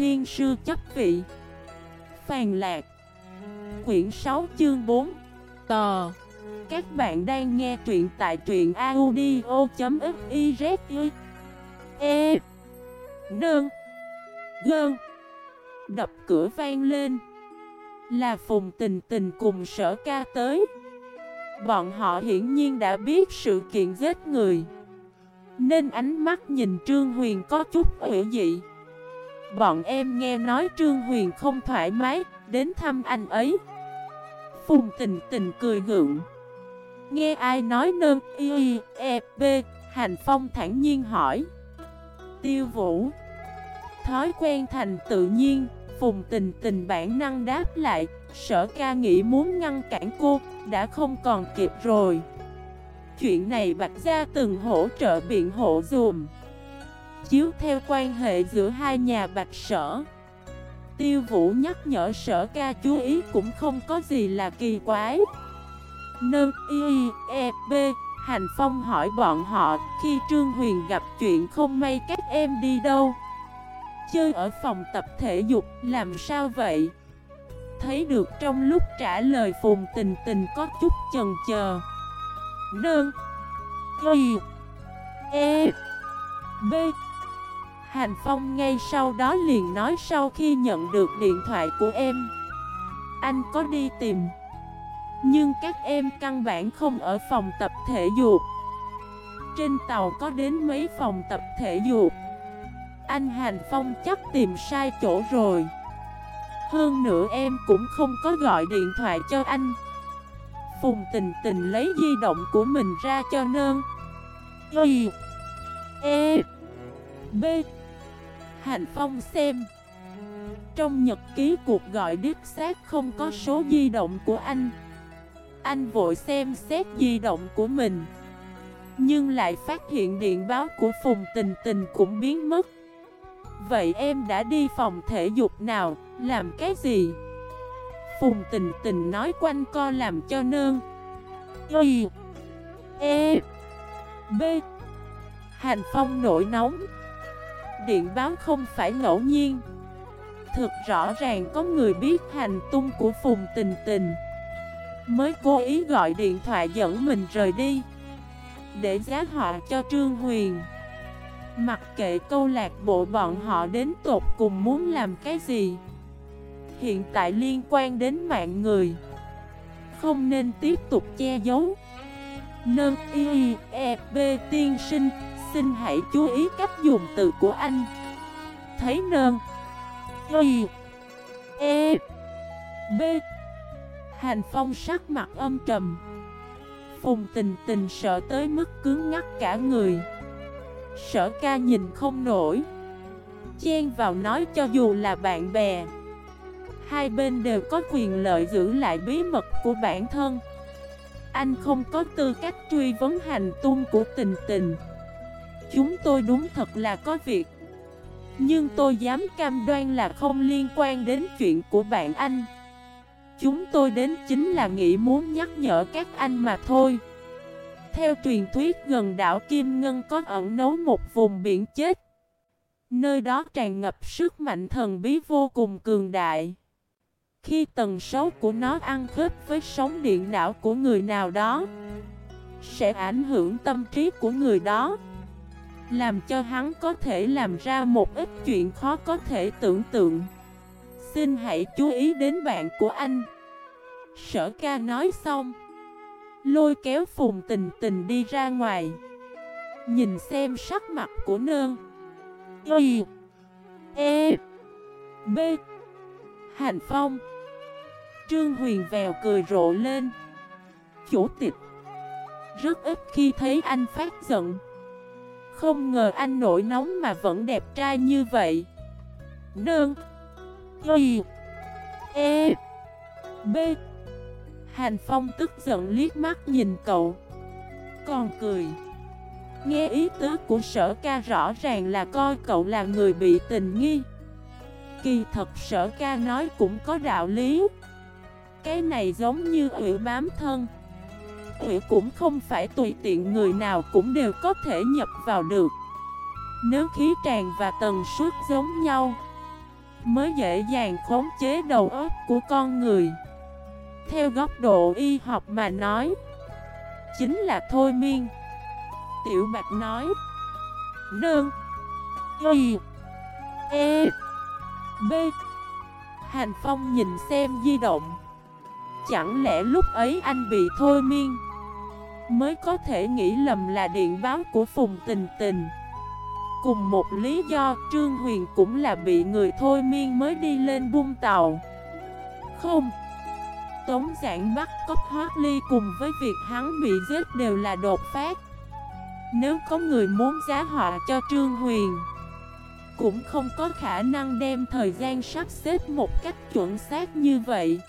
thiên sư chấp vị. Phàn lạc. Quyển 6 chương 4 tờ. Các bạn đang nghe truyện tại truyện audio.xyz E. Nương. Gơn. Đập cửa vang lên. Là Phùng Tình Tình cùng sở ca tới. Bọn họ hiển nhiên đã biết sự kiện giết người. Nên ánh mắt nhìn Trương Huyền có chút ủy dị. Bọn em nghe nói Trương Huyền không thoải mái, Đến thăm anh ấy. Phùng tình tình cười gượng. Nghe ai nói nơn y e b Hành Phong thản nhiên hỏi. Tiêu Vũ, Thói quen thành tự nhiên, Phùng tình tình bản năng đáp lại, Sở ca nghĩ muốn ngăn cản cô, Đã không còn kịp rồi. Chuyện này Bạch Gia từng hỗ trợ biện hộ dùm Chiếu theo quan hệ giữa hai nhà Bạch Sở. Tiêu Vũ nhắc nhở sở ca chú ý cũng không có gì là kỳ quái. Nâng y e b, Hành Phong hỏi bọn họ Khi Trương Huyền gặp chuyện không may các em đi đâu. Chơi ở phòng tập thể dục, làm sao vậy? Thấy được trong lúc trả lời Phùng tình tình có chút chần chờ Nương Y E B Hành Phong ngay sau đó liền nói sau khi nhận được điện thoại của em, Anh có đi tìm, Nhưng các em căn bản không ở phòng tập thể dục. Trên tàu có đến mấy phòng tập thể dục. Anh Hành Phong chắc tìm sai chỗ rồi. Hơn nữa em cũng không có gọi điện thoại cho anh. Phùng tình tình lấy di động của mình ra cho nơn. Y E B Hành Phong xem. Trong nhật ký cuộc gọi đích xác không có số di động của anh. Anh vội xem xét di động của mình. Nhưng lại phát hiện điện báo của Phùng Tình Tình cũng biến mất. Vậy em đã đi phòng thể dục nào, làm cái gì? Phùng Tình Tình nói quanh co làm cho nơn Y E B. Hành Phong nổi nóng. Điện báo không phải ngẫu nhiên. Thực rõ ràng có người biết hành tung của Phùng Tình Tình. Mới cố ý gọi điện thoại dẫn mình rời đi. Để giá họ cho Trương Huyền. Mặc kệ câu lạc bộ bọn họ đến tột cùng muốn làm cái gì. Hiện tại liên quan đến mạng người. Không nên tiếp tục che giấu. Nâng y e b tiên sinh. Xin hãy chú ý cách dùng từ của anh. Thấy nơn. Y. E. B. Hành phong sắc mặt âm trầm. Phùng tình tình sợ tới mức cứng ngắt cả người. Sở ca nhìn không nổi. Chen vào nói cho dù là bạn bè. Hai bên đều có quyền lợi giữ lại bí mật của bản thân. Anh không có tư cách truy vấn hành tung của tình tình. Chúng tôi đúng thật là có việc. Nhưng tôi dám cam đoan là không liên quan đến chuyện của bạn anh. Chúng tôi đến chính là nghĩ muốn nhắc nhở các anh mà thôi. Theo truyền thuyết gần đảo Kim Ngân có ẩn nấu một vùng biển chết. Nơi đó tràn ngập sức mạnh thần bí vô cùng cường đại. Khi tần số của nó ăn khớp với sóng điện não của người nào đó, Sẽ ảnh hưởng tâm trí của người đó làm cho hắn có thể làm ra một ít chuyện khó có thể tưởng tượng. Xin hãy chú ý đến bạn của anh. Sở ca nói xong, Lôi kéo phùng tình tình đi ra ngoài. Nhìn xem sắc mặt của Nương. Y E B. Hành Phong. Trương Huyền vèo cười rộ lên. Chủ tịch, Rất ít khi thấy anh phát giận không ngờ anh nổi nóng mà vẫn đẹp trai như vậy. Nương. Y. E. B. Hành Phong tức giận liếc mắt nhìn cậu. Còn cười. Nghe ý tứ của sở ca rõ ràng là coi cậu là người bị tình nghi. Kỳ thật sở ca nói cũng có đạo lý. Cái này giống như ủy bám thân. Ủy cũng không phải tùy tiện người nào cũng đều có thể nhập vào được. Nếu khí tràn và tần suất giống nhau, Mới dễ dàng khống chế đầu óc của con người. Theo góc độ y học mà nói, Chính là thôi miên. Tiểu Bạch nói, Nương, Y E B. Hành Phong nhìn xem di động. Chẳng lẽ lúc ấy anh bị thôi miên? Mới có thể nghĩ lầm là điện báo của Phùng Tình Tình. Cùng một lý do Trương Huyền cũng là bị người thôi miên mới đi lên buông tàu. Không. Tống giảng bắt cóc hoác ly cùng với việc hắn bị giết đều là đột phát. Nếu có người muốn giá họa cho Trương Huyền Cũng không có khả năng đem thời gian sắp xếp một cách chuẩn xác như vậy.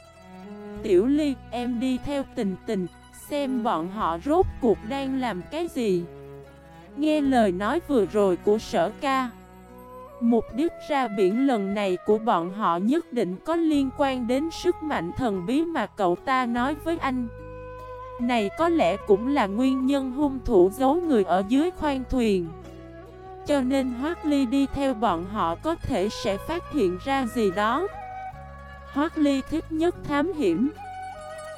Tiểu Ly, em đi theo tình tình. Xem bọn họ rốt cuộc đang làm cái gì. Nghe lời nói vừa rồi của sở ca, Mục đích ra biển lần này của bọn họ nhất định có liên quan đến sức mạnh thần bí mà cậu ta nói với anh. Này có lẽ cũng là nguyên nhân hung thủ giấu người ở dưới khoang thuyền. Cho nên Hoác Ly đi theo bọn họ có thể sẽ phát hiện ra gì đó. Hoác Ly thích nhất thám hiểm.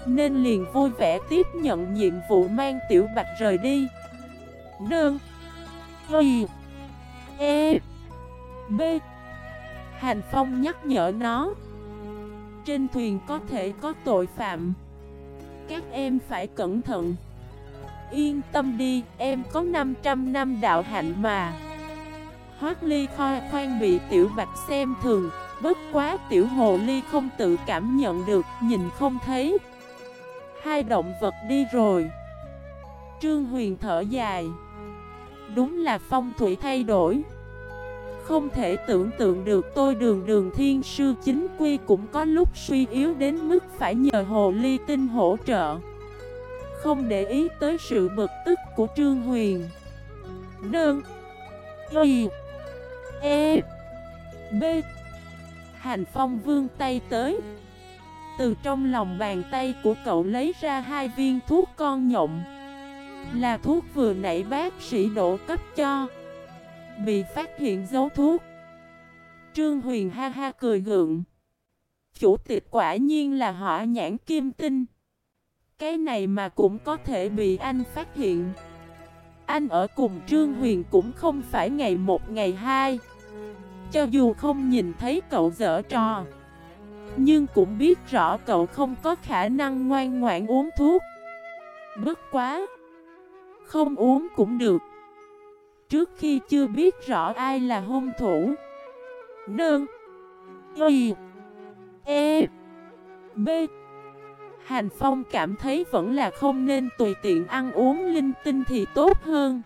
Nên liền vui vẻ tiếp nhận nhiệm vụ mang Tiểu Bạch rời đi. Đơn Y. E. B. Hành Phong nhắc nhở nó. Trên thuyền có thể có tội phạm. Các em phải cẩn thận. Yên tâm đi, em có 500 năm đạo hạnh mà. Hoác ly khoa khoan bị tiểu bạch xem thường Bất quá tiểu hồ ly không tự cảm nhận được, nhìn không thấy. Hai động vật đi rồi. Trương Huyền thở dài. Đúng là phong thủy thay đổi. Không thể tưởng tượng được tôi đường đường thiên sư chính quy cũng có lúc suy yếu đến mức phải nhờ hồ ly tinh hỗ trợ. Không để ý tới sự bực tức của Trương Huyền. Đơn Y. E. B. Hành Phong vương tay tới. Từ trong lòng bàn tay của cậu lấy ra hai viên thuốc con nhộng. Là thuốc vừa nãy bác sĩ đổ cấp cho. Bị phát hiện dấu thuốc. Trương Huyền ha ha cười gượng. Chủ tịch quả nhiên là họ nhãn kim tinh. Cái này mà cũng có thể bị anh phát hiện. Anh ở cùng Trương Huyền cũng không phải ngày một, ngày hai. Cho dù không nhìn thấy cậu dở trò nhưng cũng biết rõ cậu không có khả năng ngoan ngoãn uống thuốc. Bất quá, không uống cũng được. Trước khi chưa biết rõ ai là hung thủ. Nương, Y E B. Hành Phong cảm thấy vẫn là không nên tùy tiện ăn uống linh tinh thì tốt hơn.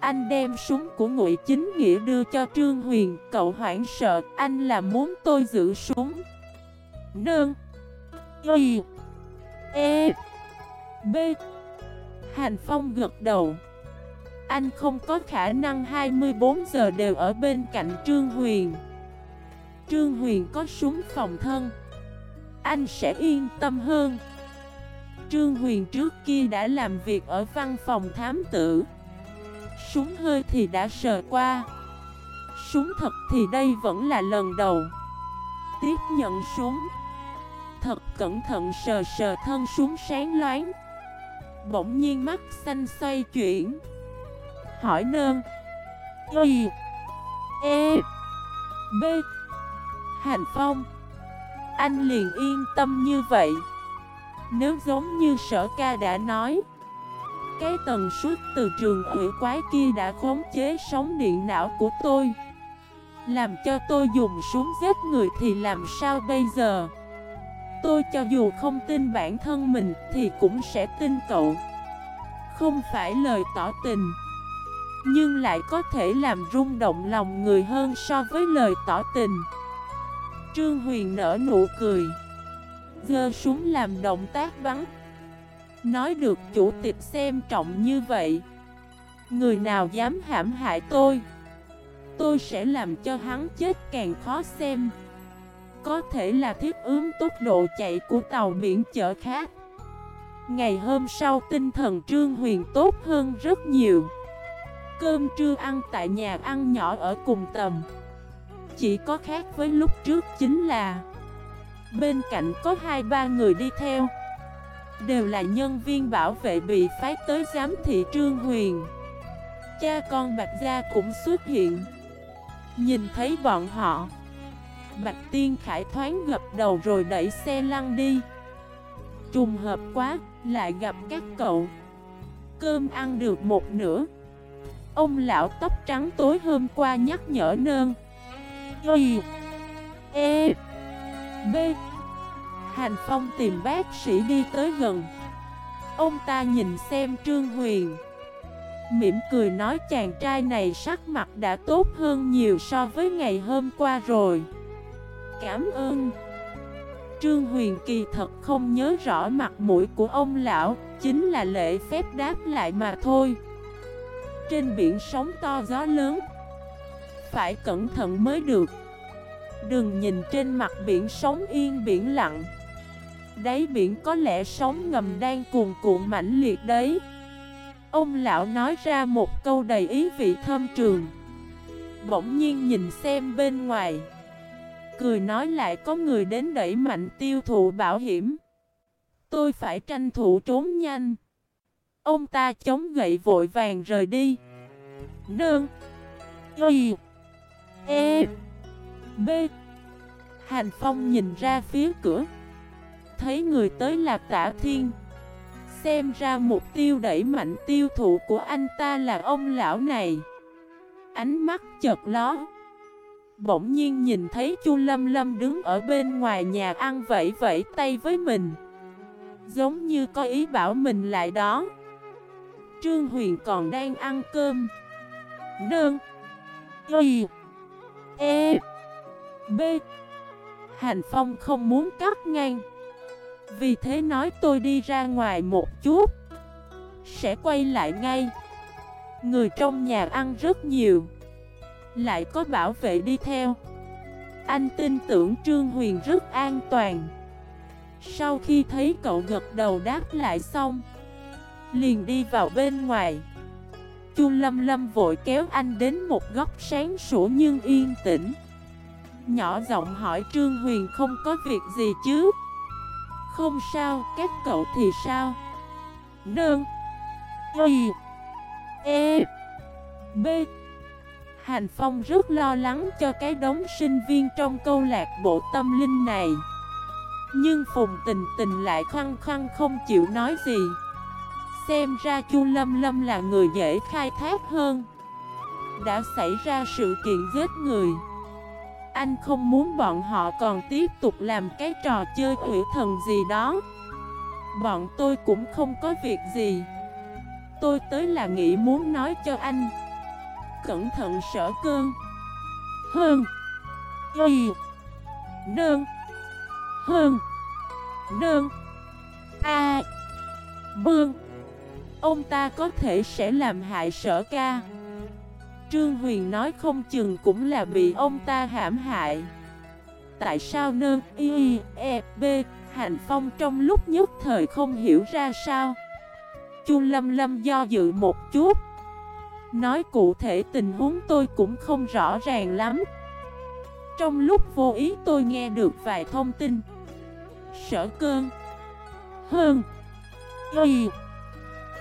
Anh đem súng của Ngụy Chính Nghĩa đưa cho Trương Huyền. Cậu hoảng sợ, anh là muốn tôi giữ súng. Nương. Y. E. B. Hành Phong gật đầu. Anh không có khả năng 24 giờ đều ở bên cạnh Trương Huyền. Trương Huyền có súng phòng thân. Anh sẽ yên tâm hơn. Trương Huyền trước kia đã làm việc ở văn phòng thám tử. Súng hơi thì đã sờ qua. Súng thật thì đây vẫn là lần đầu. Tiếp nhận súng. Thật cẩn thận sờ sờ thân súng sáng loáng. Bỗng nhiên mắt xanh xoay chuyển. Hỏi nơn. Y E B. Hành Phong. Anh liền yên tâm như vậy. Nếu giống như sở ca đã nói, Cái tần suất từ trường hủy quái kia đã khống chế sóng điện não của tôi. Làm cho tôi dùng súng giết người thì làm sao bây giờ? Tôi cho dù không tin bản thân mình thì cũng sẽ tin cậu. Không phải lời tỏ tình, Nhưng lại có thể làm rung động lòng người hơn so với lời tỏ tình. Trương Huyền nở nụ cười Gơ súng làm động tác bắn. Nói được chủ tịch xem trọng như vậy, Người nào dám hãm hại tôi? Tôi sẽ làm cho hắn chết càng khó xem có thể là thiết ướm tốc độ chạy của tàu biển chở khác. Ngày hôm sau tinh thần Trương Huyền tốt hơn rất nhiều. Cơm trưa ăn tại nhà ăn nhỏ ở cùng tầm. Chỉ có khác với lúc trước chính là Bên cạnh có hai ba người đi theo. Đều là nhân viên bảo vệ bị phái tới giám thị Trương Huyền. Cha con Bạch Gia cũng xuất hiện. Nhìn thấy bọn họ Bạch Tiên Khải thoáng gập đầu rồi đẩy xe lăn đi. Trùng hợp quá, lại gặp các cậu. Cơm ăn được một nửa. Ông lão tóc trắng tối hôm qua nhắc nhở nơn. Y E B. Hành Phong tìm bác sĩ đi tới gần. Ông ta nhìn xem Trương Huyền. Mỉm cười nói chàng trai này sắc mặt đã tốt hơn nhiều so với ngày hôm qua rồi. Cảm ơn. Trương Huyền kỳ thật không nhớ rõ mặt mũi của ông lão, Chính là lễ phép đáp lại mà thôi. Trên biển sóng to gió lớn. Phải cẩn thận mới được. Đừng nhìn trên mặt biển sóng yên biển lặng. Đáy biển có lẽ sóng ngầm đang cuồn cuộn mãnh liệt đấy. Ông lão nói ra một câu đầy ý vị thâm trường. Bỗng nhiên nhìn xem bên ngoài. Cười nói lại có người đến đẩy mạnh tiêu thụ bảo hiểm. Tôi phải tranh thủ trốn nhanh. Ông ta chống gậy vội vàng rời đi. Nương. Y. E. B. Hành Phong nhìn ra phía cửa. Thấy người tới là tả thiên. Xem ra mục tiêu đẩy mạnh tiêu thụ của anh ta là ông lão này. Ánh mắt chợt ló Bỗng nhiên nhìn thấy Chu Lâm Lâm đứng ở bên ngoài nhà ăn vẫy vẫy tay với mình. Giống như có ý bảo mình lại đó. Trương Huyền còn đang ăn cơm. Đơn Y. E. B. Hành Phong không muốn cắt ngang. Vì thế nói tôi đi ra ngoài một chút. Sẽ quay lại ngay. Người trong nhà ăn rất nhiều. Lại có bảo vệ đi theo. Anh tin tưởng Trương Huyền rất an toàn. Sau khi thấy cậu gật đầu đáp lại xong Liền đi vào bên ngoài. Chu Lâm Lâm vội kéo anh đến một góc sáng sủa nhưng yên tĩnh. Nhỏ giọng hỏi Trương Huyền không có việc gì chứ? Không sao, các cậu thì sao? Nương. Y. E. B. Hành Phong rất lo lắng cho cái đống sinh viên trong câu lạc bộ tâm linh này. Nhưng Phùng Tình Tình lại khăng khăng không chịu nói gì. Xem ra Chu Lâm Lâm là người dễ khai thác hơn. Đã xảy ra sự kiện giết người. Anh không muốn bọn họ còn tiếp tục làm cái trò chơi quỷ thần gì đó. Bọn tôi cũng không có việc gì. Tôi tới là nghĩ muốn nói cho anh. Cẩn thận sở cơn. Hơn. Y. Nơn Hơn. Nơn A. Bương Ông ta có thể sẽ làm hại sở ca. Trương Huyền nói không chừng cũng là bị ông ta hãm hại. Tại sao nơ y e b Hành Phong trong lúc nhất thời không hiểu ra sao? Chu Lâm Lâm do dự một chút. Nói cụ thể tình huống tôi cũng không rõ ràng lắm. Trong lúc vô ý tôi nghe được vài thông tin. Sở cơn. Hơn. Y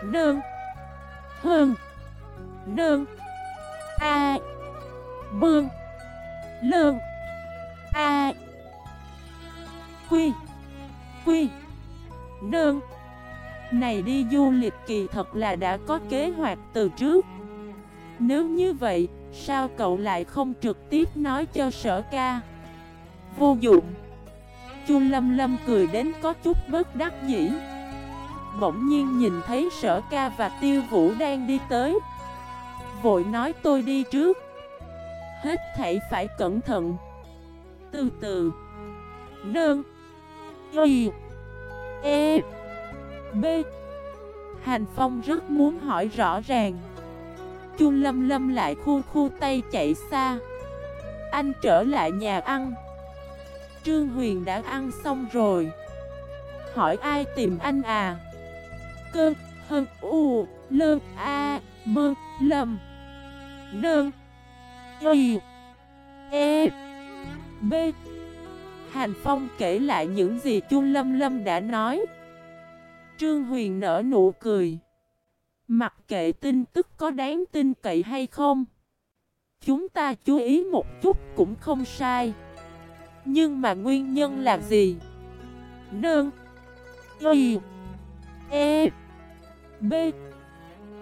Nương Hơn. Nương A. Bương. Lương A. Quy. Quy. Nương Này đi du lịch kỳ thật là đã có kế hoạch từ trước. Nếu như vậy, Sao cậu lại không trực tiếp nói cho sở ca? Vô dụng. Chu Lâm Lâm cười đến có chút bất đắc dĩ. Bỗng nhiên nhìn thấy sở ca và tiêu vũ đang đi tới. Vội nói tôi đi trước. Hết thảy phải cẩn thận. Từ từ. Nương. Y. E. B. Hành Phong rất muốn hỏi rõ ràng. Chu Lâm Lâm lại khu khu tay chạy xa Anh trở lại nhà ăn Trương Huyền đã ăn xong rồi Hỏi ai tìm anh à cơ, hơn, u, lơ, a, mơ, lâm, Nơn y, e, B. Hành Phong kể lại những gì Chu Lâm Lâm đã nói. Trương Huyền nở nụ cười. Mặc kệ tin tức có đáng tin cậy hay không. Chúng ta chú ý một chút cũng không sai. Nhưng mà nguyên nhân là gì? Nương, Y E B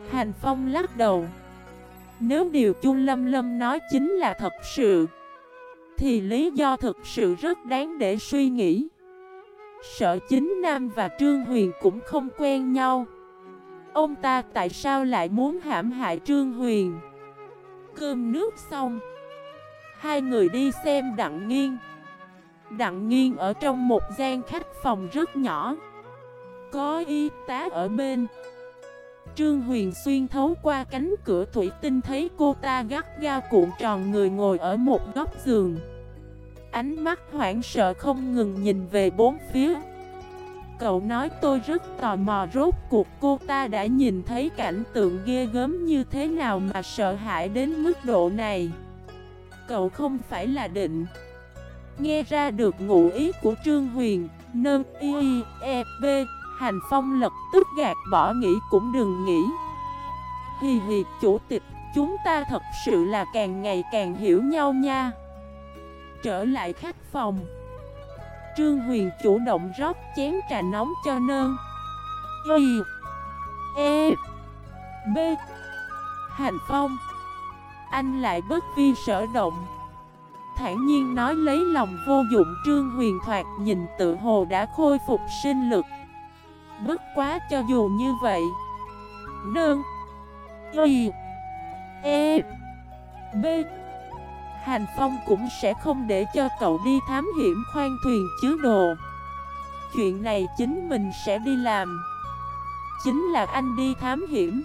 Hành Phong lắc đầu Nếu điều Chu Lâm Lâm nói chính là thật sự, Thì lý do thực sự rất đáng để suy nghĩ Sợ chính Nam và Trương Huyền cũng không quen nhau Ông ta tại sao lại muốn hãm hại Trương Huyền? Cơm nước xong. Hai người đi xem Đặng Nghiên. Đặng Nghiên ở trong một gian khách phòng rất nhỏ. Có y tá ở bên. Trương Huyền xuyên thấu qua cánh cửa thủy tinh thấy cô ta gắt gao cuộn tròn người ngồi ở một góc giường. Ánh mắt hoảng sợ không ngừng nhìn về bốn phía. Cậu nói tôi rất tò mò, rốt cuộc cô ta đã nhìn thấy cảnh tượng ghê gớm như thế nào mà sợ hãi đến mức độ này. Cậu không phải là định. Nghe ra được ngụ ý của Trương Huyền, Nâng y e b, Hành Phong lập tức gạt bỏ nghĩ cũng đừng nghĩ. Hì hì, chủ tịch, Chúng ta thật sự là càng ngày càng hiểu nhau nha. Trở lại khách phòng. Trương Huyền chủ động rót chén trà nóng cho nơn. Y E B. Hành Phong. Anh lại bất vi sở động. Thản nhiên nói lấy lòng vô dụng Trương Huyền Thoạt nhìn tự hồ đã khôi phục sinh lực. Bất quá cho dù như vậy Nương Y E B. Hành Phong cũng sẽ không để cho cậu đi thám hiểm khoan thuyền chứa đồ. Chuyện này chính mình sẽ đi làm. Chính là anh đi thám hiểm.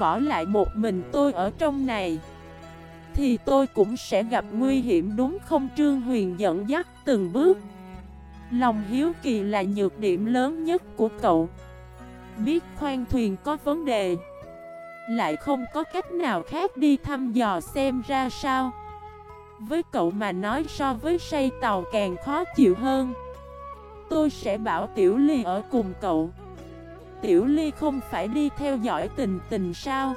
Bỏ lại một mình tôi ở trong này, Thì tôi cũng sẽ gặp nguy hiểm, đúng không Trương Huyền dẫn dắt từng bước? Lòng hiếu kỳ là nhược điểm lớn nhất của cậu. Biết khoan thuyền có vấn đề, Lại không có cách nào khác đi thăm dò xem ra sao? Với cậu mà nói so với say tàu càng khó chịu hơn. Tôi sẽ bảo Tiểu Ly ở cùng cậu. Tiểu Ly không phải đi theo dõi tình tình sao?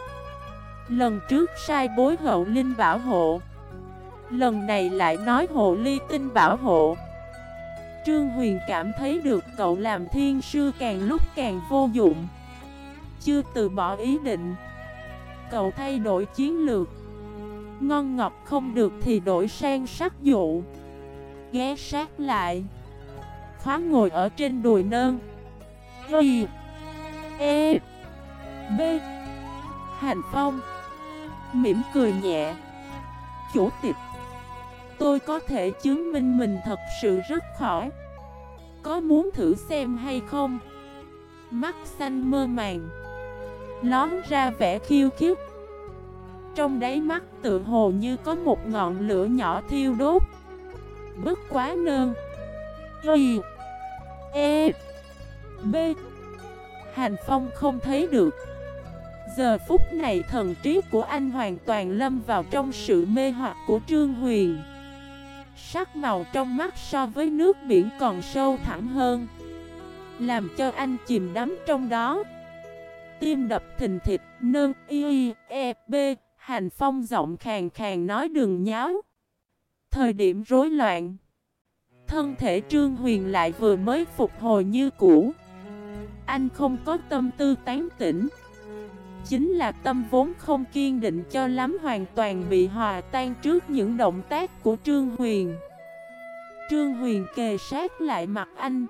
Lần trước sai bối hậu linh bảo hộ. Lần này lại nói hộ ly tinh bảo hộ. Trương Huyền cảm thấy được cậu làm thiên sư càng lúc càng vô dụng. Chưa từ bỏ ý định. Cậu thay đổi chiến lược. Ngon ngọt không được thì đổi sang sắc dụ. Ghé sát lại. Khóa ngồi ở trên đùi nơn. Y. E. B. Hành Phong. Mỉm cười nhẹ. Chủ tịch. Tôi có thể chứng minh mình thật sự rất khỏi. Có muốn thử xem hay không? Mắt xanh mơ màng. Lón ra vẻ khiêu khiếp trong đáy mắt tự hồ như có một ngọn lửa nhỏ thiêu đốt. Bất quá nơn Y. E. B. Hành Phong không thấy được. Giờ phút này thần trí của anh hoàn toàn lâm vào trong sự mê hoặc của Trương Huyền. Sắc màu trong mắt so với nước biển còn sâu thẳng hơn, Làm cho anh chìm đắm trong đó. Tim đập thình thịt nâng y e b Hành Phong giọng khàn khàn nói đừng nháo. Thời điểm rối loạn. Thân thể Trương Huyền lại vừa mới phục hồi như cũ. Anh không có tâm tư tán tỉnh. Chính là tâm vốn không kiên định cho lắm hoàn toàn bị hòa tan trước những động tác của Trương Huyền. Trương Huyền kề sát lại mặt anh.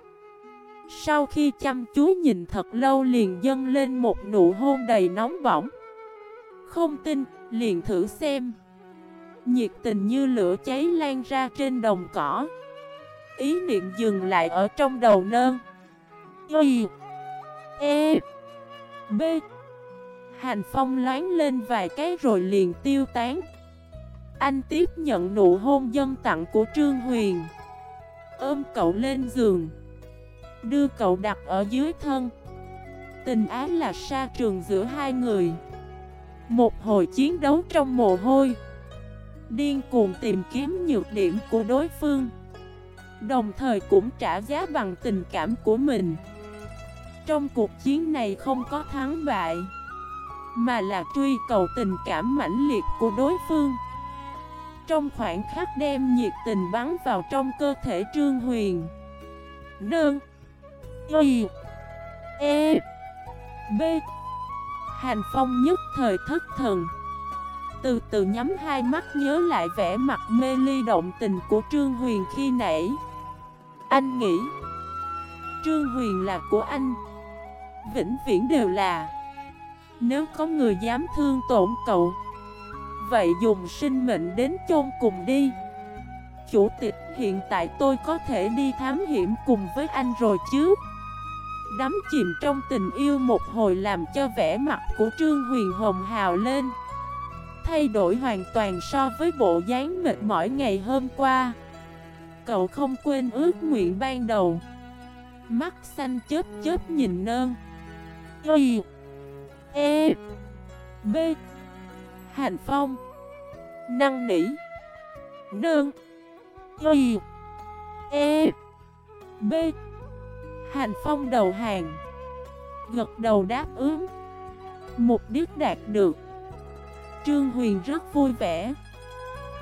Sau khi chăm chú nhìn thật lâu liền dâng lên một nụ hôn đầy nóng bỏng. Không tin, liền thử xem. Nhiệt tình như lửa cháy lan ra trên đồng cỏ. Ý niệm dừng lại ở trong đầu nơn. Y E B. Hành phong loáng lên vài cái rồi liền tiêu tán. Anh tiếp nhận nụ hôn dân tặng của Trương Huyền. Ôm cậu lên giường. Đưa cậu đặt ở dưới thân. Tình ái là sa trường giữa hai người một hồi chiến đấu trong mồ hôi. Điên cuồng tìm kiếm nhược điểm của đối phương. Đồng thời cũng trả giá bằng tình cảm của mình. Trong cuộc chiến này không có thắng bại, Mà là truy cầu tình cảm mãnh liệt của đối phương. Trong khoảnh khắc đem nhiệt tình bắn vào trong cơ thể Trương Huyền. Nương, Y E B Hành Phong nhất thời thất thần. Từ từ nhắm hai mắt nhớ lại vẻ mặt mê ly động tình của Trương Huyền khi nãy. Anh nghĩ, Trương Huyền là của anh. Vĩnh viễn đều là. Nếu có người dám thương tổn cậu, Vậy dùng sinh mệnh đến chôn cùng đi. Chủ tịch, hiện tại tôi có thể đi thám hiểm cùng với anh rồi chứ? Đắm chìm trong tình yêu một hồi làm cho vẻ mặt của Trương Huyền Hồng hào lên. Thay đổi hoàn toàn so với bộ dáng mệt mỏi ngày hôm qua. Cậu không quên ước nguyện ban đầu. Mắt xanh chớp chớp nhìn nơn. Y E B. Hành Phong. Năng nỉ. Nương Y E B. Hành Phong đầu hàng. Gật đầu đáp ứng. Mục đích đạt được. Trương Huyền rất vui vẻ.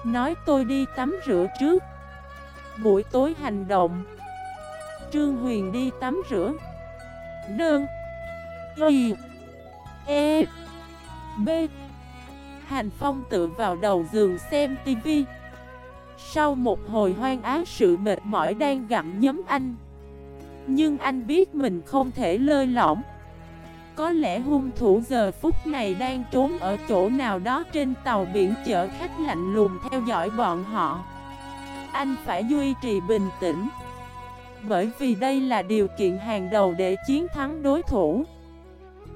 Nói tôi đi tắm rửa trước. Buổi tối hành động. Trương Huyền đi tắm rửa. Đơn. Y. E. B. Hành Phong tự vào đầu giường xem tivi. Sau một hồi hoang ác sự mệt mỏi đang gặm nhấm anh. Nhưng anh biết mình không thể lơi lỏng Có lẽ hung thủ giờ phút này đang trốn ở chỗ nào đó trên tàu biển chở khách lạnh lùng theo dõi bọn họ. Anh phải duy trì bình tĩnh. Bởi vì đây là điều kiện hàng đầu để chiến thắng đối thủ.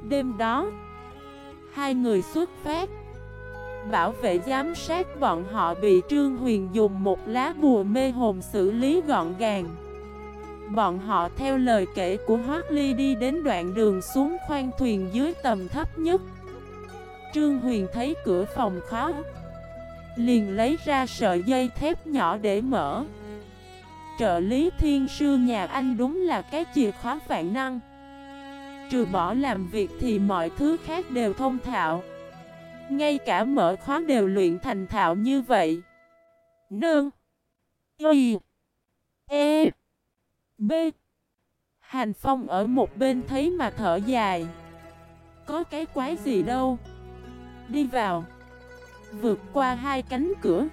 Đêm đó, Hai người xuất phát. Bảo vệ giám sát bọn họ bị Trương Huyền dùng một lá bùa mê hồn xử lý gọn gàng. Bọn họ theo lời kể của Hoác Ly đi đến đoạn đường xuống khoang thuyền dưới tầm thấp nhất. Trương Huyền thấy cửa phòng khó Liền lấy ra sợi dây thép nhỏ để mở. Trợ lý thiên sư nhà anh đúng là cái chìa khóa vạn năng. Trừ bỏ làm việc thì mọi thứ khác đều thông thạo. Ngay cả mở khóa đều luyện thành thạo như vậy. Nương. Y. E. B. Hành Phong ở một bên thấy mà thở dài. Có cái quái gì đâu. Đi vào. Vượt qua hai cánh cửa.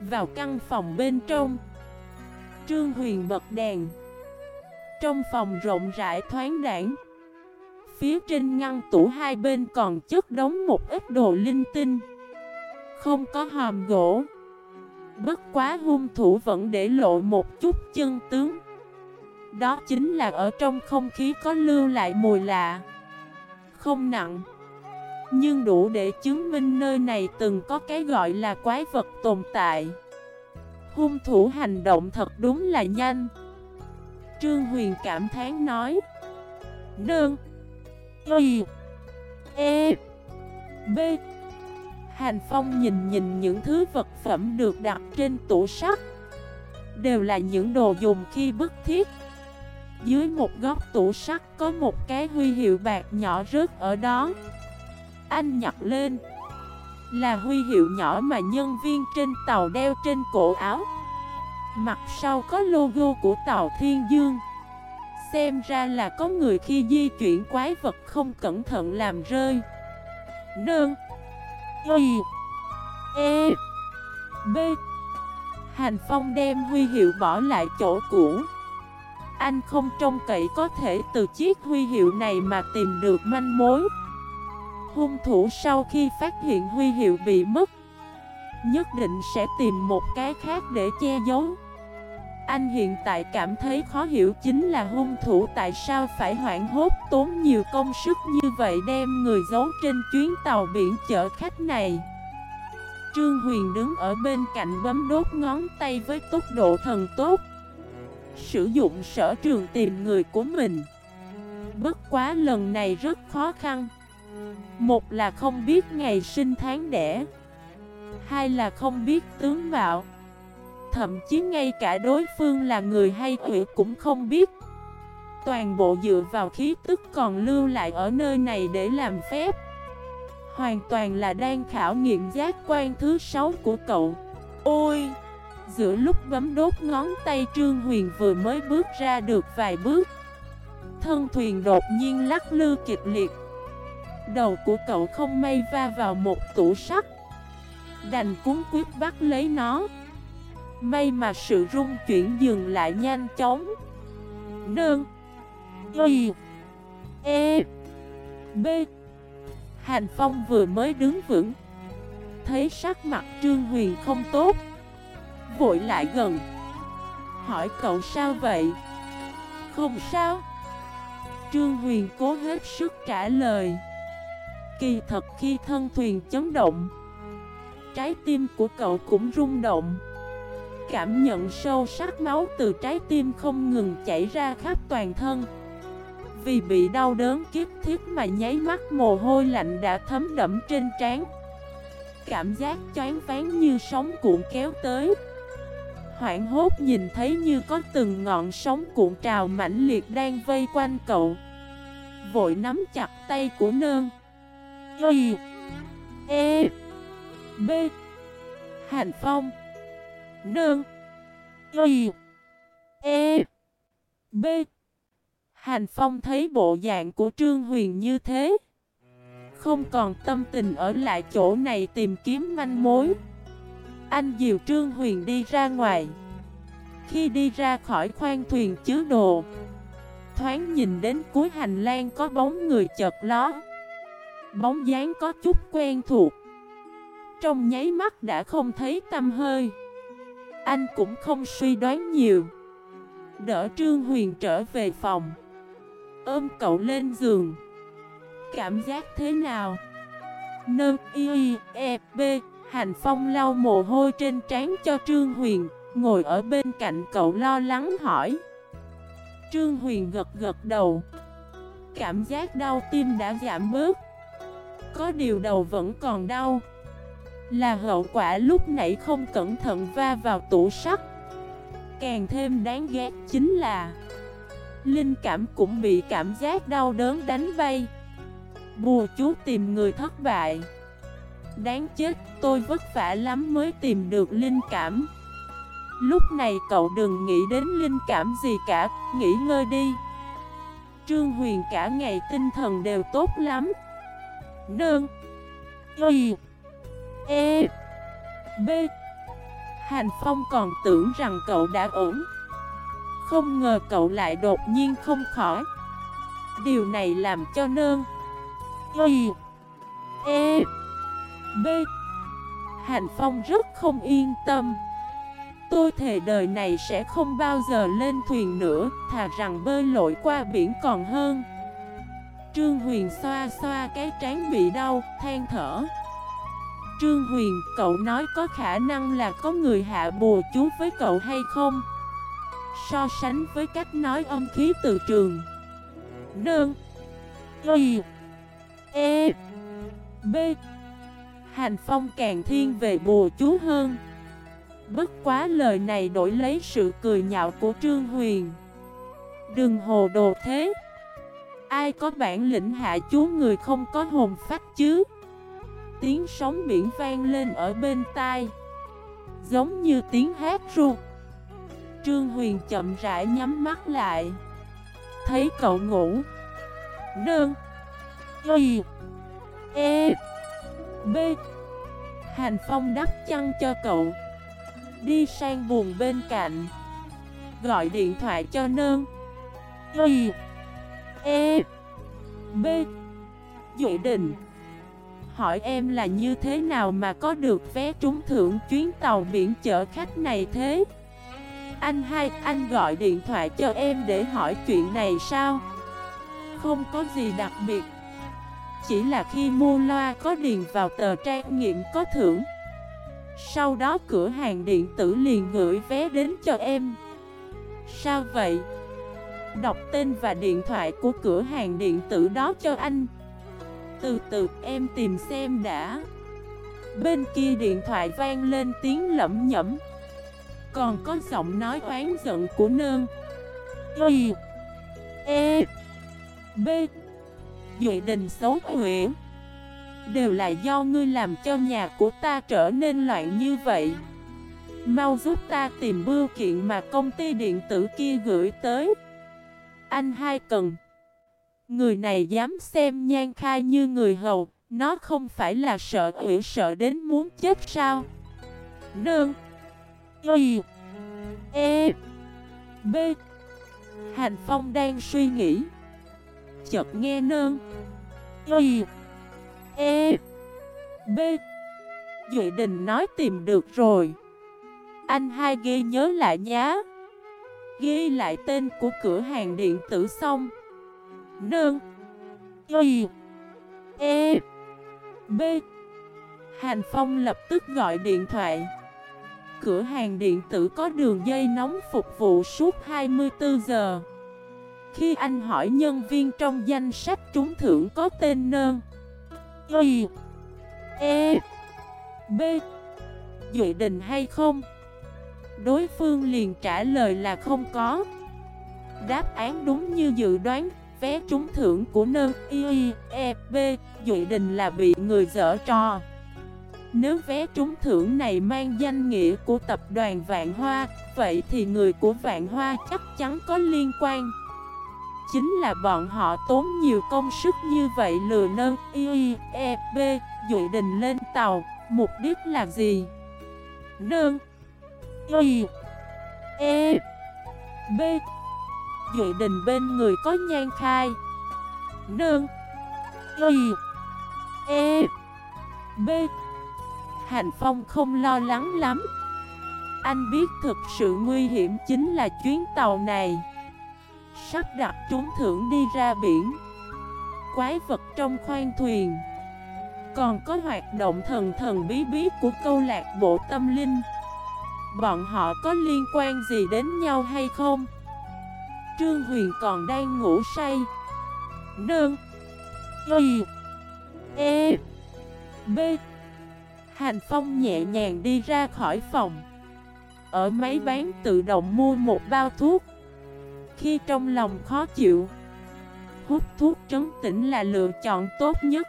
Vào căn phòng bên trong. Trương Huyền bật đèn. Trong phòng rộng rãi thoáng đảng Phía trên ngăn tủ hai bên còn chất đống một ít đồ linh tinh. Không có hòm gỗ. Bất quá hung thủ vẫn để lộ một chút chân tướng. Đó chính là ở trong không khí có lưu lại mùi lạ. Không nặng. Nhưng đủ để chứng minh nơi này từng có cái gọi là quái vật tồn tại. Hung thủ hành động thật đúng là nhanh. Trương Huyền cảm thán nói. Đơn Y. E. B. Hàn Phong nhìn nhìn những thứ vật phẩm được đặt trên tủ sắt. Đều là những đồ dùng khi bức thiết. Dưới một góc tủ sắt có một cái huy hiệu bạc nhỏ rớt ở đó. Anh nhặt lên. Là huy hiệu nhỏ mà nhân viên trên tàu đeo trên cổ áo. Mặt sau có logo của tàu Thiên Dương. Xem ra là có người khi di chuyển quái vật không cẩn thận làm rơi. Nương. Y. E. B. Hành Phong đem huy hiệu bỏ lại chỗ cũ. Anh không trông cậy có thể từ chiếc huy hiệu này mà tìm được manh mối Hung thủ sau khi phát hiện huy hiệu bị mất, Nhất định sẽ tìm một cái khác để che giấu anh hiện tại cảm thấy khó hiểu chính là hung thủ tại sao phải hoảng hốt tốn nhiều công sức như vậy đem người giấu trên chuyến tàu biển chở khách này. Trương Huyền đứng ở bên cạnh bấm đốt ngón tay với tốc độ thần tốt. Sử dụng sở trường tìm người của mình. Bất quá lần này rất khó khăn. Một là không biết ngày sinh tháng đẻ. Hai là không biết tướng mạo Thậm chí ngay cả đối phương là người hay quỷ cũng không biết Toàn bộ dựa vào khí tức còn lưu lại ở nơi này để làm phép Hoàn toàn là đang khảo nghiệm giác quan thứ sáu của cậu Ôi! Giữa lúc bấm đốt ngón tay Trương Huyền vừa mới bước ra được vài bước, Thân thuyền đột nhiên lắc lư kịch liệt. Đầu của cậu không may va vào một tủ sắt. Đành cuốn quyết bắt lấy nó. May mà sự rung chuyển dừng lại nhanh chóng. Nương Y E B. Hành Phong vừa mới đứng vững. Thấy sắc mặt Trương Huyền không tốt Vội lại gần. Hỏi cậu sao vậy? Không sao. Trương Huyền cố hết sức trả lời. Kỳ thật khi thân thuyền chấn động, Trái tim của cậu cũng rung động. Cảm nhận sâu sắc máu từ trái tim không ngừng chảy ra khắp toàn thân. Vì bị đau đớn kiếp thiết mà nháy mắt mồ hôi lạnh đã thấm đẫm trên trán. Cảm giác choáng ván như sóng cuộn kéo tới. Hoảng hốt nhìn thấy như có từng ngọn sóng cuộn trào mãnh liệt đang vây quanh cậu. Vội nắm chặt tay của nơn Y E B. Hành Phong. Nương. Y E B. Hành Phong thấy bộ dạng của Trương Huyền như thế. Không còn tâm tình ở lại chỗ này tìm kiếm manh mối. Anh diều Trương Huyền đi ra ngoài. Khi đi ra khỏi khoang thuyền chứa đồ, Thoáng nhìn đến cuối hành lang có bóng người chợt ló. Bóng dáng có chút quen thuộc. Trong nháy mắt đã không thấy tâm hơi. Anh cũng không suy đoán nhiều. Đỡ Trương Huyền trở về phòng, Ôm cậu lên giường. Cảm giác thế nào? Nơ, y e b Hành Phong lau mồ hôi trên trán cho Trương Huyền, Ngồi ở bên cạnh cậu lo lắng hỏi. Trương Huyền gật gật đầu. Cảm giác đau tim đã giảm bớt. Có điều đầu vẫn còn đau. Là hậu quả lúc nãy không cẩn thận va vào tủ sắt. Càng thêm đáng ghét chính là Linh cảm cũng bị cảm giác đau đớn đánh bay. Bùa chú tìm người thất bại. Đáng chết, tôi vất vả lắm mới tìm được linh cảm. Lúc này cậu đừng nghĩ đến linh cảm gì cả, nghỉ ngơi đi. Trương Huyền cả ngày tinh thần đều tốt lắm. Nương. Y. E. B. Hành Phong còn tưởng rằng cậu đã ổn. Không ngờ cậu lại đột nhiên không khỏi. Điều này làm cho nương. Y. E. B. Hạnh Phong rất không yên tâm. Tôi thề đời này sẽ không bao giờ lên thuyền nữa Thà rằng bơi lội qua biển còn hơn. Trương Huyền xoa xoa cái trán bị đau, than thở. Trương Huyền, cậu nói có khả năng là có người hạ bùa chú với cậu hay không? So sánh với cách nói âm khí từ trường. Đơn Y. E. B. Hành Phong càng thiên về bùa chú hơn. Bất quá lời này đổi lấy sự cười nhạo của Trương Huyền. Đừng hồ đồ thế. Ai có bản lĩnh hạ chú người không có hồn phách chứ? Tiếng sóng biển vang lên ở bên tai. Giống như tiếng hát ru. Trương Huyền chậm rãi nhắm mắt lại. Thấy cậu ngủ. Đơn Y. E. B. Hành Phong đắp chăn cho cậu. Đi sang buồn bên cạnh. Gọi điện thoại cho nơn. Y. E. B. Dụ Đình Hỏi em là như thế nào mà có được vé trúng thưởng chuyến tàu biển chở khách này thế? Anh hai, anh gọi điện thoại cho em để hỏi chuyện này sao? Không có gì đặc biệt. Chỉ là khi mua loa có điền vào tờ trang nghiệm có thưởng. Sau đó cửa hàng điện tử liền gửi vé đến cho em. Sao vậy? Đọc tên và điện thoại của cửa hàng điện tử đó cho anh. Từ từ, em tìm xem đã. Bên kia điện thoại vang lên tiếng lẩm nhẩm. Còn có giọng nói oán giận của nương. Y E B Duệ đình xấu huyễn Đều là do ngươi làm cho nhà của ta trở nên loạn như vậy. Mau giúp ta tìm bưu kiện mà công ty điện tử kia gửi tới. Anh hai cần. Người này dám xem nhan khai như người hầu, Nó không phải là sợ ủy sợ đến muốn chết sao? Nương. Y. E. B. Hành Phong đang suy nghĩ. Chợt nghe nương Y E B. Duệ Đình nói tìm được rồi. Anh hai ghi nhớ lại nhá. Ghi lại tên của cửa hàng điện tử xong. Nương Y E B. Hành Phong lập tức gọi điện thoại. Cửa hàng điện tử có đường dây nóng phục vụ suốt 24 giờ. Khi anh hỏi nhân viên trong danh sách trúng thưởng có tên nơn. Y E B. Dự định hay không? Đối phương liền trả lời là không có. Đáp án đúng như dự đoán, Vé trúng thưởng của nơn Y E, e B dự định là bị người dở trò. Nếu vé trúng thưởng này mang danh nghĩa của tập đoàn Vạn Hoa, Vậy thì người của Vạn Hoa chắc chắn có liên quan. Chính là bọn họ tốn nhiều công sức như vậy lừa nâng Y, E, B Dụy đình lên tàu. Mục đích là gì? Nâng Y E B. Dụy đình bên người có nhan khai. Nâng Y E B. Hành Phong không lo lắng lắm. Anh biết thực sự nguy hiểm chính là chuyến tàu này. Sắp đặt trúng thưởng đi ra biển. Quái vật trong khoang thuyền. Còn có hoạt động thần thần bí bí của câu lạc bộ tâm linh. Bọn họ có liên quan gì đến nhau hay không? Trương Huyền còn đang ngủ say. Nương. Y. E. B. Hành Phong nhẹ nhàng đi ra khỏi phòng. Ở máy bán tự động mua một bao thuốc khi trong lòng khó chịu. Hút thuốc trấn tĩnh là lựa chọn tốt nhất.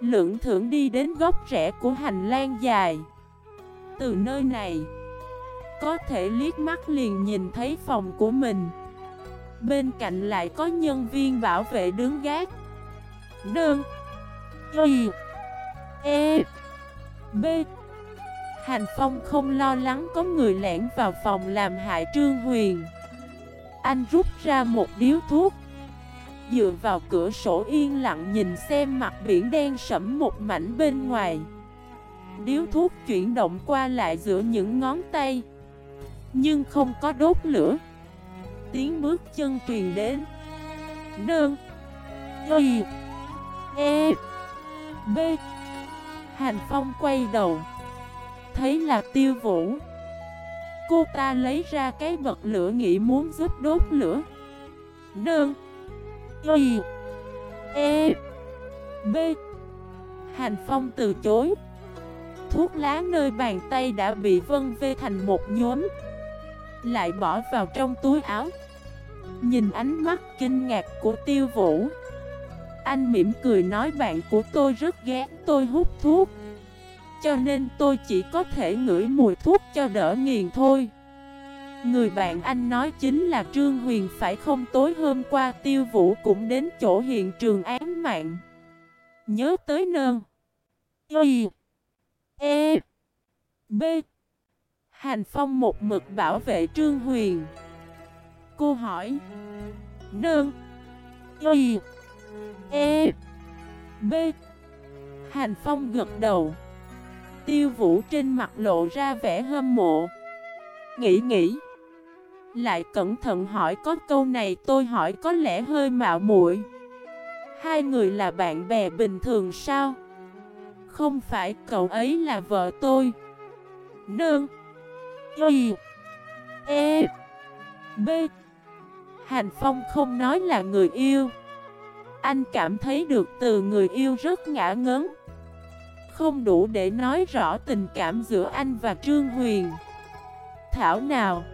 Lượng thưởng đi đến góc rẽ của hành lang dài. Từ nơi này, Có thể liếc mắt liền nhìn thấy phòng của mình. Bên cạnh lại có nhân viên bảo vệ đứng gác. Đơn, Y E B. Hành Phong không lo lắng có người lẻn vào phòng làm hại Trương Huyền anh rút ra một điếu thuốc. Dựa vào cửa sổ yên lặng nhìn xem mặt biển đen sẫm một mảnh bên ngoài. Điếu thuốc chuyển động qua lại giữa những ngón tay. Nhưng không có đốt lửa. Tiếng bước chân truyền đến. Nương. Y. E. B. Hành Phong quay đầu. Thấy là tiêu vũ. Cô ta lấy ra cái vật lửa nghĩ muốn giúp đốt lửa. Đơn Y. E. B. Hành Phong từ chối. Thuốc lá nơi bàn tay đã bị vân vê thành một nhóm. Lại bỏ vào trong túi áo. Nhìn ánh mắt kinh ngạc của tiêu vũ. Anh mỉm cười nói bạn của tôi rất ghét, tôi hút thuốc cho nên tôi chỉ có thể ngửi mùi thuốc cho đỡ nghiền thôi. Người bạn anh nói chính là Trương Huyền phải không? Tối hôm qua tiêu vũ cũng đến chỗ hiện trường án mạng. Nhớ tới nơn Y E B. Hành Phong một mực bảo vệ Trương Huyền. Cô hỏi Nơn Y E B. Hành Phong gật đầu. Tiêu vũ trên mặt lộ ra vẻ hâm mộ. Nghĩ nghĩ. Lại cẩn thận hỏi, có câu này tôi hỏi có lẽ hơi mạo muội. Hai người là bạn bè bình thường sao? Không phải, cậu ấy là vợ tôi. Nương. Y. E. B. Hành Phong không nói là người yêu. Anh cảm thấy được từ người yêu rất ngã ngấn không đủ để nói rõ tình cảm giữa anh và Trương Huyền. Thảo nào?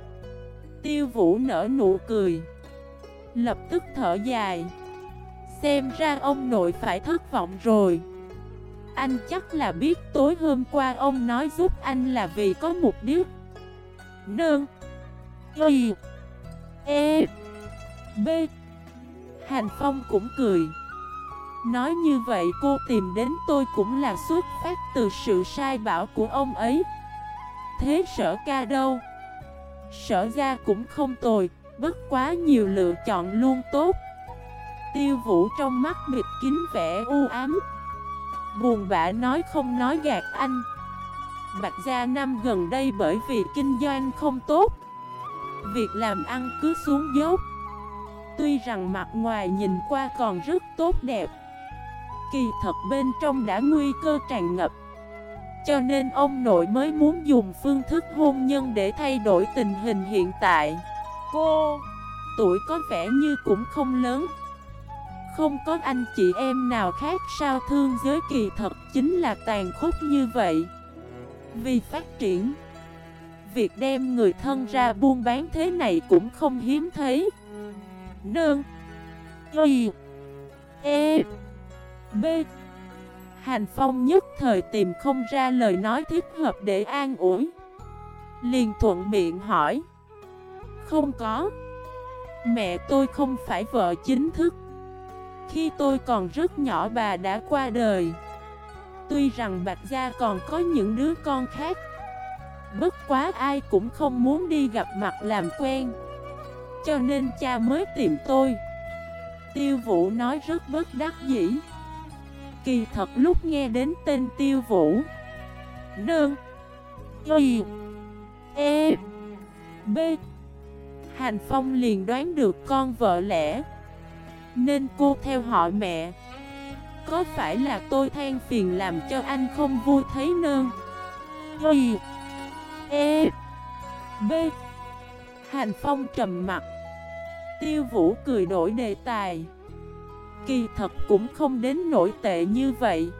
Tiêu Vũ nở nụ cười. Lập tức thở dài. Xem ra ông nội phải thất vọng rồi. Anh chắc là biết tối hôm qua ông nói giúp anh là vì có mục đích. Nương. Y. E. B. Hành Phong cũng cười. Nói như vậy cô tìm đến tôi cũng là xuất phát từ sự sai bảo của ông ấy. Thế sở ca đâu? Sở ra cũng không tồi, Bất quá nhiều lựa chọn luôn tốt. Tiêu vũ trong mắt bịt kín vẻ u ám. Buồn bã nói không nói gạt anh. Bạch Gia năm gần đây bởi vì kinh doanh không tốt. Việc làm ăn cứ xuống dốc. Tuy rằng mặt ngoài nhìn qua còn rất tốt đẹp Kỳ thật bên trong đã nguy cơ tràn ngập. Cho nên ông nội mới muốn dùng phương thức hôn nhân để thay đổi tình hình hiện tại. Cô, tuổi có vẻ như cũng không lớn. Không có anh chị em nào khác sao thương giới kỳ thật chính là tàn khốc như vậy. Vì phát triển Việc đem người thân ra buôn bán thế này cũng không hiếm thấy. Nương Y E B. Hành Phong nhất thời tìm không ra lời nói thích hợp để an ủi. Liền thuận miệng hỏi. Không có. Mẹ tôi không phải vợ chính thức. Khi tôi còn rất nhỏ bà đã qua đời. Tuy rằng Bạch Gia còn có những đứa con khác. Bất quá ai cũng không muốn đi gặp mặt làm quen. Cho nên cha mới tìm tôi. Tiêu Vũ nói rất bất đắc dĩ. Kỳ thật lúc nghe đến tên Tiêu Vũ Nương Y E B, Hành Phong liền đoán được con vợ lẽ. Nên cô theo họ mẹ. Có phải là tôi than phiền làm cho anh không vui thấy nương Y E B. Hành Phong trầm mặt. Tiêu Vũ cười đổi đề tài. Kỳ thật cũng không đến nổi tệ như vậy.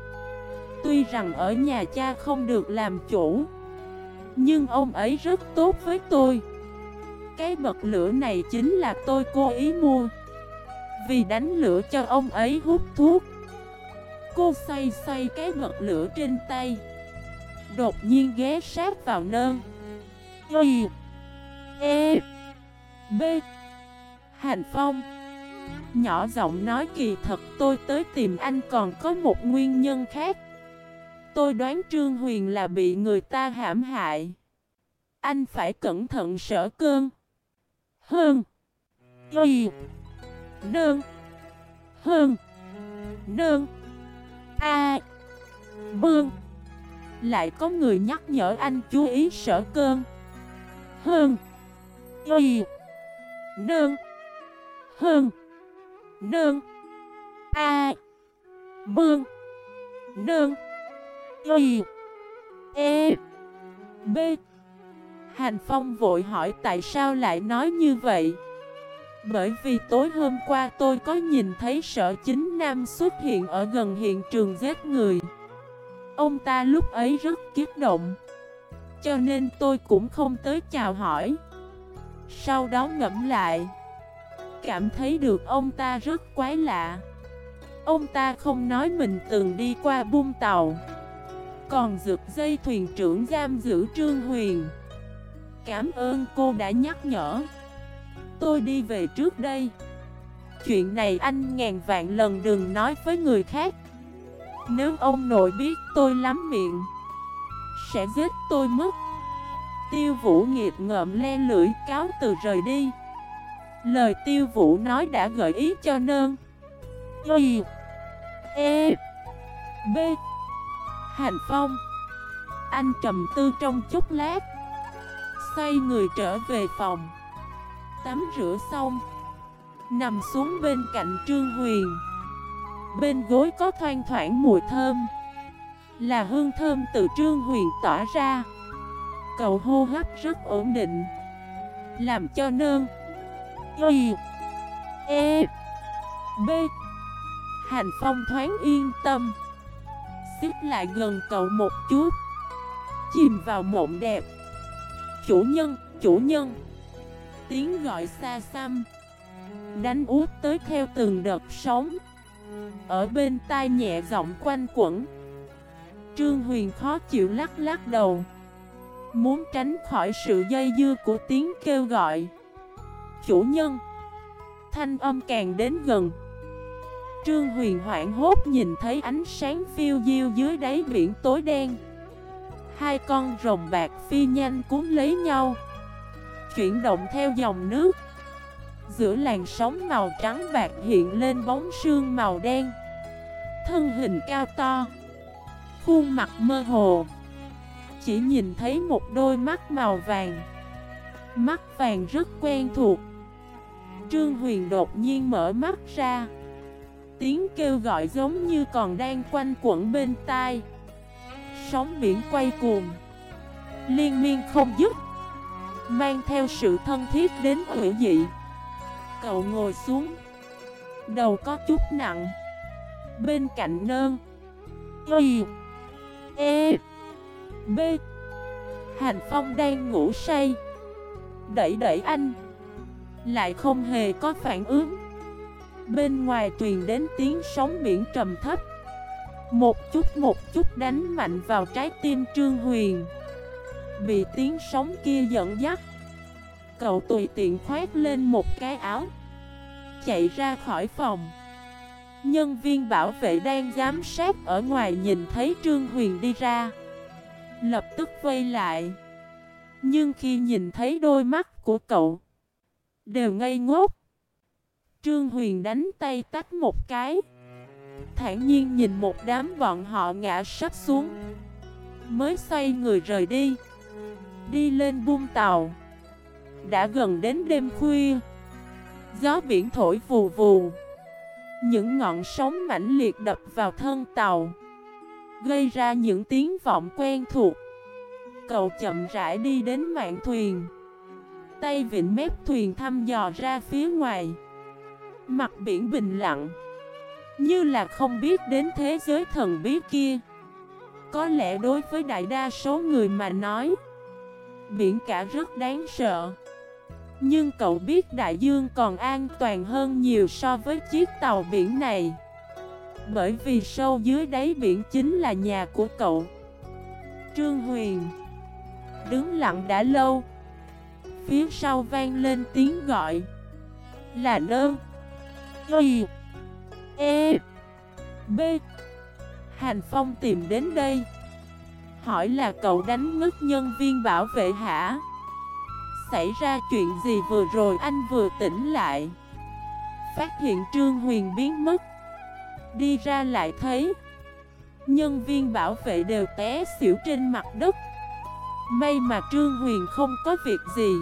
Tuy rằng ở nhà cha không được làm chủ, Nhưng ông ấy rất tốt với tôi. Cái bật lửa này chính là tôi cố ý mua, Vì đánh lửa cho ông ấy hút thuốc. Cô xoay xoay cái bật lửa trên tay, Đột nhiên ghé sát vào nơn. Y E B, Hành Phong. Nhỏ giọng nói kỳ thật, tôi tới tìm anh còn có một nguyên nhân khác. Tôi đoán Trương Huyền là bị người ta hãm hại. Anh phải cẩn thận sở cơn. Hơn Y Nương. Hơn Nương. A. Bương. Lại có người nhắc nhở anh chú ý sở cơn. Hơn Y Nương. Hơn Nương. A. Bương Nương. Y E. B. Hành Phong vội hỏi tại sao lại nói như vậy? Bởi vì tối hôm qua tôi có nhìn thấy sở chính nam xuất hiện ở gần hiện trường giết người. Ông ta lúc ấy rất kiếp động. Cho nên tôi cũng không tới chào hỏi. Sau đó ngẫm lại. Cảm thấy được ông ta rất quái lạ. Ông ta không nói mình từng đi qua buông tàu. Còn rực dây thuyền trưởng giam giữ Trương Huyền. Cảm ơn cô đã nhắc nhở. Tôi đi về trước đây. Chuyện này anh ngàn vạn lần đừng nói với người khác. Nếu ông nội biết tôi lắm miệng, Sẽ giết tôi mất. Tiêu vũ nghiệt ngợm le lưỡi cáo từ rời đi. Lời tiêu vũ nói đã gợi ý cho nơn. Y E B. Hành phong. Anh trầm tư trong chút lát. Xoay người trở về phòng. Tắm rửa xong. Nằm xuống bên cạnh Trương Huyền. Bên gối có thoang thoảng mùi thơm. Là hương thơm từ trương huyền tỏa ra. Cầu hô hấp rất ổn định. Làm cho nơn Y E. B. Hành phong thoáng yên tâm. Xích lại gần cậu một chút. Chìm vào mộng đẹp. Chủ nhân, chủ nhân. Tiếng gọi xa xăm. Đánh út tới theo từng đợt sóng. Ở bên tai nhẹ giọng quanh quẩn. Trương Huyền khó chịu lắc lắc đầu. Muốn tránh khỏi sự dây dưa của tiếng kêu gọi. Chủ nhân. Thanh âm càng đến gần. Trương Huyền hoảng hốt nhìn thấy ánh sáng phiêu diêu dưới đáy biển tối đen. Hai con rồng bạc phi nhanh cuốn lấy nhau, Chuyển động theo dòng nước. Giữa làn sóng màu trắng bạc hiện lên bóng sương màu đen. Thân hình cao to, Khuôn mặt mơ hồ. Chỉ nhìn thấy một đôi mắt màu vàng. Mắt vàng rất quen thuộc. Trương Huyền đột nhiên mở mắt ra. Tiếng kêu gọi giống như còn đang quanh quẩn bên tai. Sóng biển quay cuồng. Liên miên không dứt. Mang theo sự thân thiết đến hữu dị. Cậu ngồi xuống. Đầu có chút nặng. Bên cạnh nơn. Y. E. B. Hành Phong đang ngủ say. Đẩy đẩy anh. Lại không hề có phản ứng. Bên ngoài truyền đến tiếng sóng biển trầm thấp. Một chút một chút đánh mạnh vào trái tim Trương Huyền. Bị tiếng sóng kia dẫn dắt, Cậu tùy tiện khoét lên một cái áo, Chạy ra khỏi phòng. Nhân viên bảo vệ đang giám sát ở ngoài nhìn thấy Trương Huyền đi ra, Lập tức vây lại. Nhưng khi nhìn thấy đôi mắt của cậu Đều ngây ngốc. Trương Huyền đánh tay tách một cái. Thản nhiên nhìn một đám bọn họ ngã sắp xuống. Mới xoay người rời đi. Đi lên buông tàu. Đã gần đến đêm khuya. Gió biển thổi vù vù. Những ngọn sóng mãnh liệt đập vào thân tàu. Gây ra những tiếng vọng quen thuộc. Cậu chậm rãi đi đến mạn thuyền. Tay vịnh mép thuyền thăm dò ra phía ngoài. Mặt biển bình lặng, Như là không biết đến thế giới thần bí kia. Có lẽ đối với đại đa số người mà nói, Biển cả rất đáng sợ. Nhưng cậu biết đại dương còn an toàn hơn nhiều so với chiếc tàu biển này. Bởi vì sâu dưới đáy biển chính là nhà của cậu. Trương Huyền, Đứng lặng đã lâu Phía sau vang lên tiếng gọi. Là Nơ, Y. E. B. Hành Phong tìm đến đây. Hỏi là cậu đánh ngất nhân viên bảo vệ hả? Xảy ra chuyện gì vừa rồi anh vừa tỉnh lại? Phát hiện Trương Huyền biến mất. Đi ra lại thấy Nhân viên bảo vệ đều té xỉu trên mặt đất. May mà Trương Huyền không có việc gì.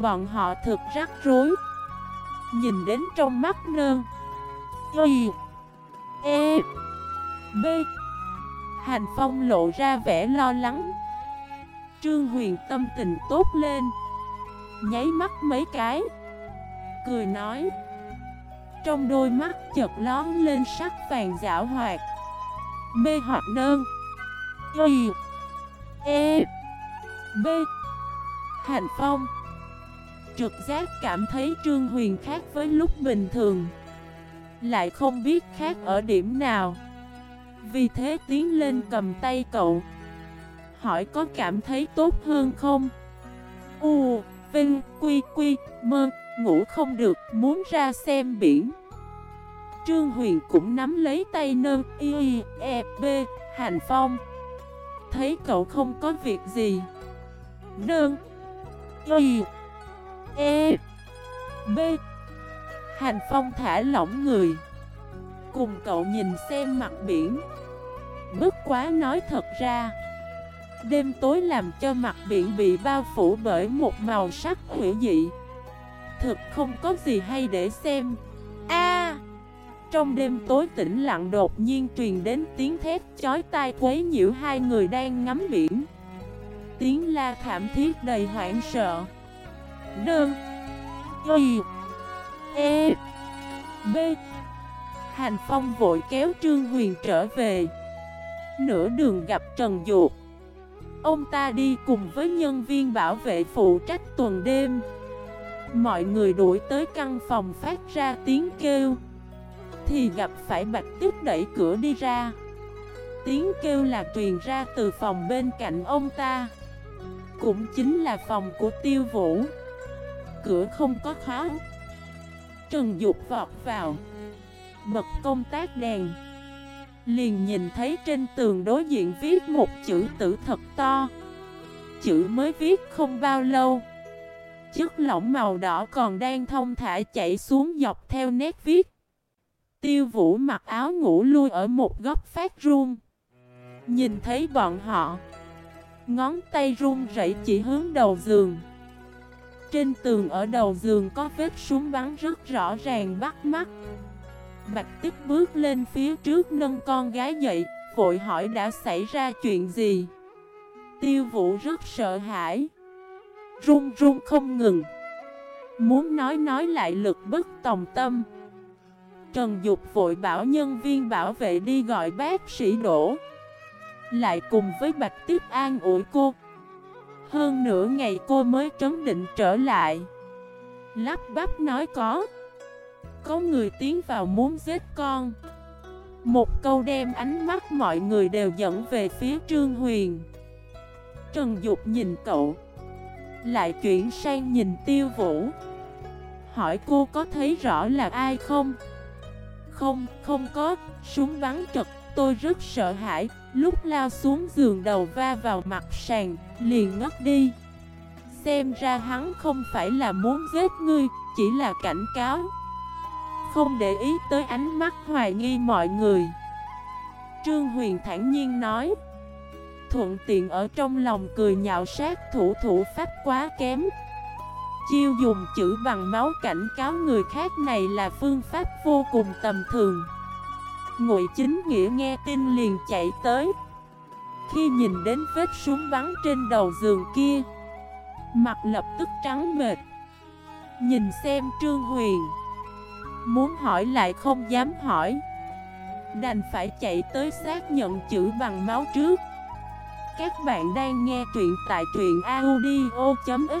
Bọn họ thực rắc rối. Nhìn đến trong mắt nơ, Y E B. Hành Phong lộ ra vẻ lo lắng. Trương Huyền tâm tình tốt lên. Nháy mắt mấy cái. Cười nói. Trong đôi mắt chợt lón lên sắc vàng dạo hoạt. Mê hoặc nơn Y E B. Hành Phong. Trực giác cảm thấy Trương Huyền khác với lúc bình thường. Lại không biết khác ở điểm nào. Vì thế tiến lên cầm tay cậu. Hỏi có cảm thấy tốt hơn không? U, Vinh, Quy, Quy, Mơ, ngủ không được, muốn ra xem biển. Trương Huyền cũng nắm lấy tay nơ, y, e, b, hành phong. Thấy cậu không có việc gì. Nương. Y E. B. Hành Phong thả lỏng người. Cùng cậu nhìn xem mặt biển. Bất quá nói thật ra, Đêm tối làm cho mặt biển bị bao phủ bởi một màu sắc hữu dị. Thực không có gì hay để xem. A. Trong đêm tối tĩnh lặng đột nhiên truyền đến tiếng thét chói tai quấy nhiễu hai người đang ngắm biển. Tiếng la thảm thiết đầy hoảng sợ. Đơn, Y E B. Hành Phong vội kéo Trương Huyền trở về. Nửa đường gặp Trần Dục. Ông ta đi cùng với nhân viên bảo vệ phụ trách tuần đêm. Mọi người đuổi tới căn phòng phát ra tiếng kêu. Thì gặp phải Bạch Tức đẩy cửa đi ra. Tiếng kêu là truyền ra từ phòng bên cạnh ông ta. Cũng chính là phòng của tiêu vũ. Cửa không có khóa. Trần Dục vọt vào, Bật công tác đèn, Liền nhìn thấy trên tường đối diện viết một chữ tử thật to. Chữ mới viết không bao lâu, Chất lỏng màu đỏ còn đang thông thả chảy xuống dọc theo nét viết. Tiêu vũ mặc áo ngủ lui ở một góc phát run, Nhìn thấy bọn họ Ngón tay run rẩy chỉ hướng đầu giường. Trên tường ở đầu giường có vết súng bắn rất rõ ràng bắt mắt. Bạch tức bước lên phía trước nâng con gái dậy, Vội hỏi đã xảy ra chuyện gì? Tiêu vũ rất sợ hãi. Run run không ngừng. Muốn nói nói lại lực bất tòng tâm. Trần Dục vội bảo nhân viên bảo vệ đi gọi bác sĩ đổ lại cùng với Bạch Tiếp an ủi cô. Hơn nửa ngày cô mới trấn định trở lại. Lắp bắp nói có. Có người tiến vào muốn giết con. Một câu đem ánh mắt mọi người đều dẫn về phía Trương Huyền. Trần Dục nhìn cậu. Lại chuyển sang nhìn tiêu vũ. Hỏi cô có thấy rõ là ai không? Không, không có. Súng bắn trật Tôi rất sợ hãi, Lúc lao xuống giường đầu va vào mặt sàn, Liền ngất đi. Xem ra hắn không phải là muốn giết ngươi, Chỉ là cảnh cáo. Không để ý tới ánh mắt hoài nghi mọi người. Trương Huyền thản nhiên nói, Thuận tiện ở trong lòng cười nhạo sát thủ thủ pháp quá kém. Chiêu dùng chữ bằng máu cảnh cáo người khác này là phương pháp vô cùng tầm thường. Ngụy chính nghĩa nghe tin liền chạy tới. Khi nhìn đến vết súng bắn trên đầu giường kia, Mặt lập tức trắng mệt. Nhìn xem Trương Huyền, Muốn hỏi lại không dám hỏi. Đành phải chạy tới xác nhận chữ bằng máu trước. Các bạn đang nghe truyện tại truyện audio.fif